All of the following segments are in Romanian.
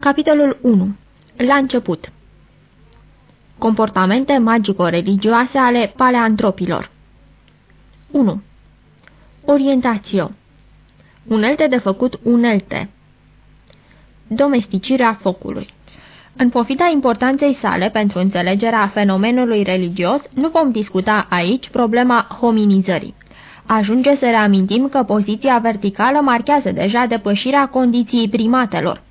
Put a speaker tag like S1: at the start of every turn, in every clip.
S1: Capitolul 1. La început Comportamente magico-religioase ale paleantropilor 1. Orientațio Unelte de făcut unelte Domesticirea focului În pofida importanței sale pentru înțelegerea fenomenului religios, nu vom discuta aici problema hominizării. Ajunge să reamintim că poziția verticală marchează deja depășirea condiției primatelor.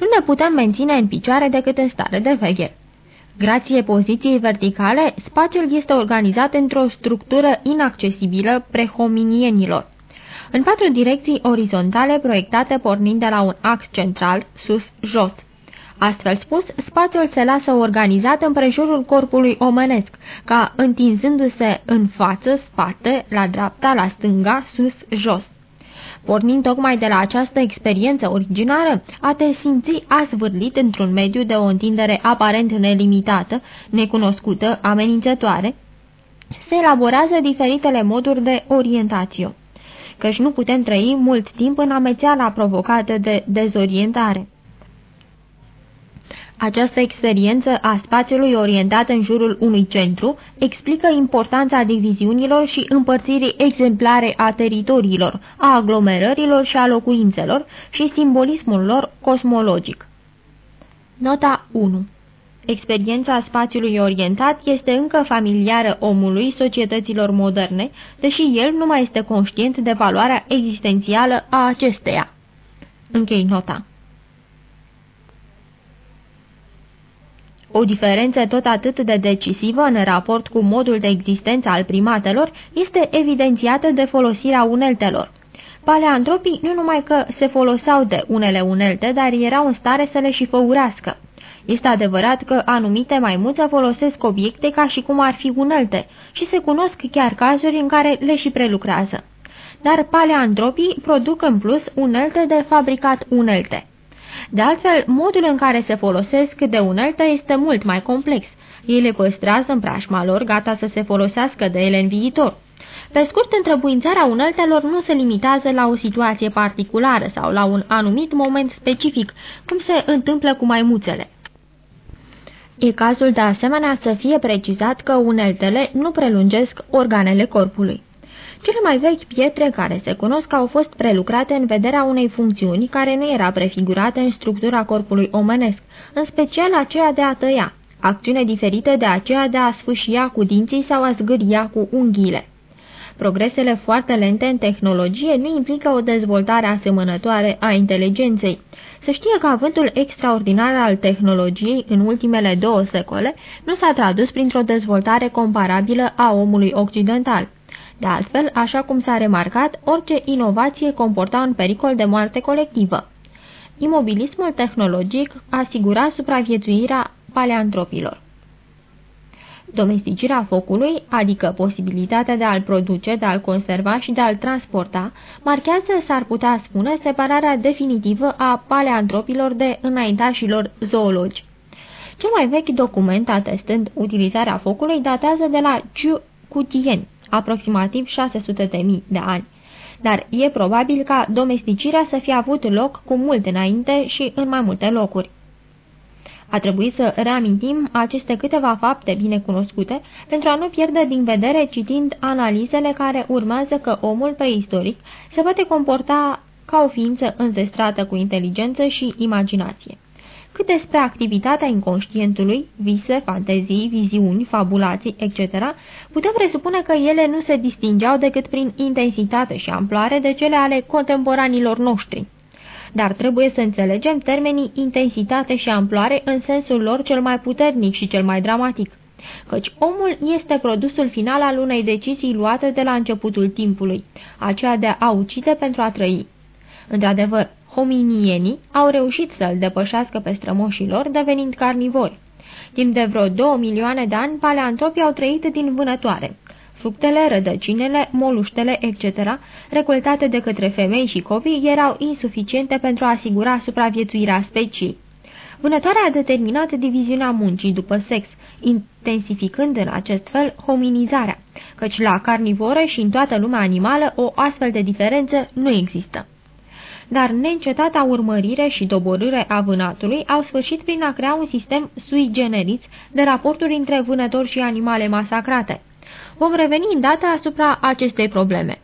S1: Nu ne putem menține în picioare decât în stare de veche. Grație poziției verticale, spațiul este organizat într-o structură inaccesibilă prehominienilor. În patru direcții orizontale proiectate pornind de la un ax central, sus-jos. Astfel spus, spațiul se lasă organizat în prejurul corpului omenesc, ca întinzându-se în față, spate, la dreapta, la stânga, sus, jos. Pornind tocmai de la această experiență originară, a te simți asvârlit într-un mediu de o întindere aparent nelimitată, necunoscută, amenințătoare, se elaborează diferitele moduri de orientație, căci nu putem trăi mult timp în amețeala provocată de dezorientare. Această experiență a spațiului orientat în jurul unui centru explică importanța diviziunilor și împărțirii exemplare a teritoriilor, a aglomerărilor și a locuințelor și simbolismul lor cosmologic. Nota 1 Experiența spațiului orientat este încă familiară omului societăților moderne, deși el nu mai este conștient de valoarea existențială a acesteia. Închei nota. O diferență tot atât de decisivă în raport cu modul de existență al primatelor este evidențiată de folosirea uneltelor. Paleantropii nu numai că se foloseau de unele unelte, dar erau în stare să le și făurească. Este adevărat că anumite maimuțe folosesc obiecte ca și cum ar fi unelte și se cunosc chiar cazuri în care le și prelucrează. Dar paleantropii produc în plus unelte de fabricat unelte. De altfel, modul în care se folosesc de unelte este mult mai complex. Ei le păstrează în prașma lor, gata să se folosească de ele în viitor. Pe scurt, întrebuințarea uneltelor nu se limitează la o situație particulară sau la un anumit moment specific, cum se întâmplă cu maimuțele. E cazul de asemenea să fie precizat că uneltele nu prelungesc organele corpului. Cele mai vechi pietre care se cunosc au fost prelucrate în vederea unei funcțiuni care nu era prefigurată în structura corpului omenesc, în special aceea de a tăia, acțiune diferită de aceea de a sfâșia cu dinții sau a zgâria cu unghiile. Progresele foarte lente în tehnologie nu implică o dezvoltare asemănătoare a inteligenței. Se știe că avântul extraordinar al tehnologiei în ultimele două secole nu s-a tradus printr-o dezvoltare comparabilă a omului occidental. De altfel, așa cum s-a remarcat, orice inovație comporta un pericol de moarte colectivă. Imobilismul tehnologic asigura supraviețuirea paleantropilor. Domesticirea focului, adică posibilitatea de a-l produce, de a-l conserva și de a-l transporta, marchează, s-ar putea spune, separarea definitivă a paleantropilor de înaintașilor zoologi. Cel mai vechi document atestând utilizarea focului datează de la Ciu Cutien, aproximativ 600.000 de ani, dar e probabil ca domesticirea să fie avut loc cu mult înainte și în mai multe locuri. A trebuit să reamintim aceste câteva fapte bine cunoscute pentru a nu pierde din vedere citind analizele care urmează că omul preistoric se poate comporta ca o ființă înzestrată cu inteligență și imaginație cât despre activitatea inconștientului, vise, fantezii, viziuni, fabulații, etc., putem presupune că ele nu se distingeau decât prin intensitate și amploare de cele ale contemporanilor noștri. Dar trebuie să înțelegem termenii intensitate și amploare în sensul lor cel mai puternic și cel mai dramatic căci omul este produsul final al unei decizii luate de la începutul timpului, aceea de a ucide pentru a trăi. Într-adevăr, hominienii au reușit să-l depășească pe strămoșii lor, devenind carnivori. Timp de vreo două milioane de ani, paleantropii au trăit din vânătoare. Fructele, rădăcinele, moluștele, etc., recoltate de către femei și copii, erau insuficiente pentru a asigura supraviețuirea speciei. Vânătoarea a determinat diviziunea muncii după sex, intensificând în acest fel hominizarea, căci la carnivore și în toată lumea animală o astfel de diferență nu există. Dar neîncetata urmărire și doborâre a vânatului au sfârșit prin a crea un sistem sui generis de raporturi între vânători și animale masacrate. Vom reveni îndată asupra acestei probleme.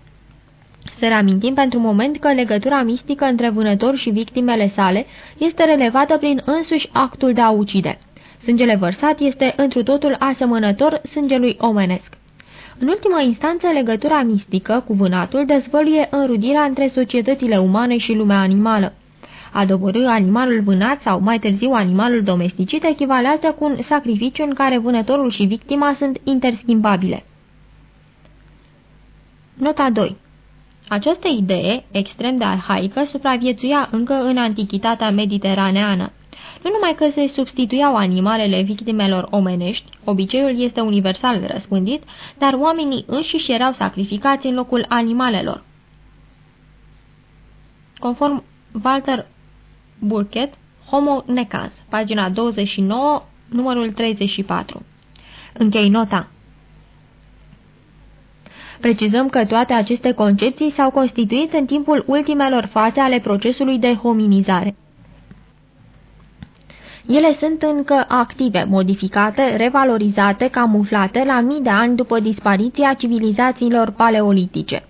S1: Să reamintim pentru moment că legătura mistică între vânător și victimele sale este relevată prin însuși actul de a ucide. Sângele vărsat este întru totul asemănător sângelui omenesc. În ultimă instanță, legătura mistică cu vânatul dezvăluie înrudirea între societățile umane și lumea animală. A dobărâ animalul vânat sau mai târziu animalul domesticit echivalează cu un sacrificiu în care vânătorul și victima sunt interschimbabile. Nota 2 Această idee, extrem de arhaică, supraviețuia încă în antichitatea mediteraneană. Nu numai că se substituiau animalele victimelor omenești, obiceiul este universal răspândit, dar oamenii înșiși erau sacrificați în locul animalelor. Conform Walter Burkett, Homo necans, pagina 29, numărul 34. Închei nota. Precizăm că toate aceste concepții s-au constituit în timpul ultimelor faze ale procesului de hominizare. Ele sunt încă active, modificate, revalorizate, camuflate la mii de ani după dispariția civilizațiilor paleolitice.